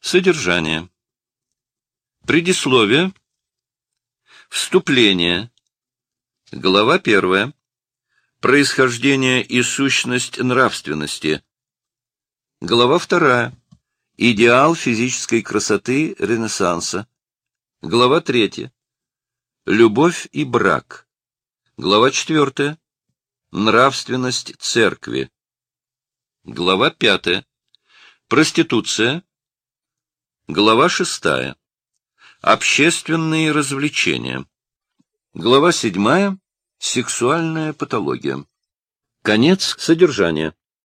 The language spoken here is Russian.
Содержание. Предисловие. Вступление. Глава первая. Происхождение и сущность нравственности. Глава вторая. Идеал физической красоты Ренессанса. Глава третья. Любовь и брак. Глава четвертая. Нравственность церкви. Глава пятая. Проституция. Глава шестая. Общественные развлечения. Глава седьмая. Сексуальная патология. Конец содержания.